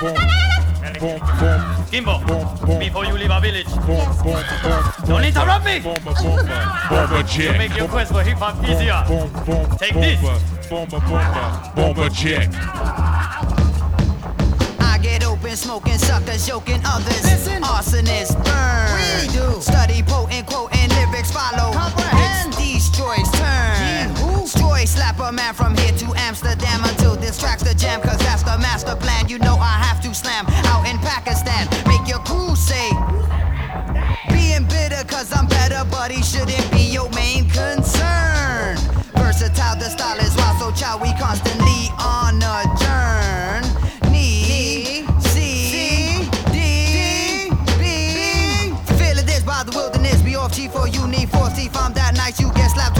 boom, boom, boom. Kimbo, Boom, boom. before you leave our village, don't interrupt me. To make your quest for hip hop easier. Boom, boom, Take this. Bomba, bomba, bomba. I get open, smoking suckers, joking others. Listen. Arsonists burn. We do. Slap a man from here to Amsterdam until this track's the jam. Cause that's the master plan. You know I have to slam out in Pakistan. Make your crew say. Being bitter cause I'm better, he shouldn't be your main concern. Versatile, the style is wild, so child, we constantly on a journey. By the wilderness, be off G4, you need 4 C. If I'm that nice, you get slapped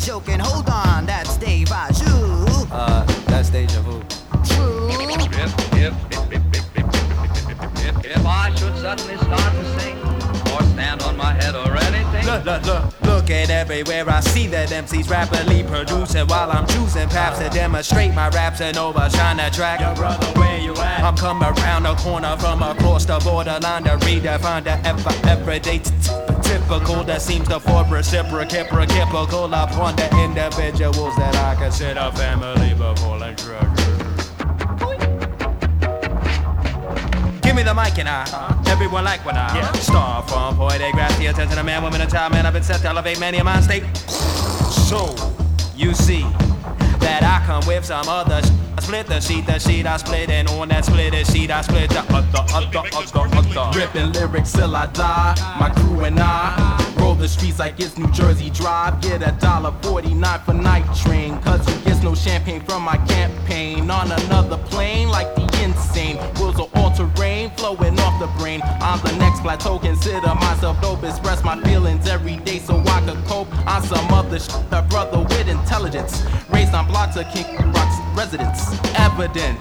smoking, suckers, joking. Hold on, that's Dave Ajou. Uh, that's deja vu. True. If, if, if, if, if, if, if, if I should suddenly start to sing or stand on my head or anything, Look, look, look, look at everywhere I see that MCs rapidly producing while I'm choosing paths to demonstrate my raps and overshine the track. Yo, brother, where you at? I'm coming around the corner from across the borderline to redefine the ever, everyday t- t- typical that seems to for reciprocal upon the individuals that I consider family before like druggers. Give me the mic and I, everyone like when I star from poetic grasp the attention of man, woman, and child. Man, I've been set to elevate many a mind state. So, you see that I come with some other sh- I split the sheet, the sheet I split, and on that split sheet I split the other, other, other, other. Ripping lyrics till I die. My crew and I roll the streets like it's New Jersey Drive. Get a dollar 49 for night train. Cause who gets no champagne from my campaign? On another plane like the insane. Wheels are all terrain, flowing off the brain. I'm the next plateau, consider myself dope. Express my feelings every day so I could cope. On some other sh- a brother with intelligence. Raised on blocks of King Rock's residents. Evident.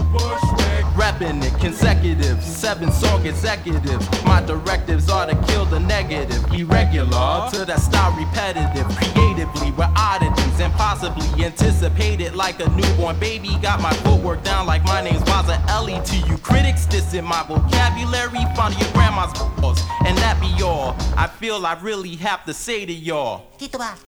Repping it consecutive, seven song executives. My directives are to kill the negative, irregular to that style repetitive. Creatively, with oddities and possibly anticipated like a newborn baby. Got my footwork down like my name's Waza Ellie. To you critics, this in my vocabulary. Find your grandma's balls, and that be all. I feel I really have to say to y'all.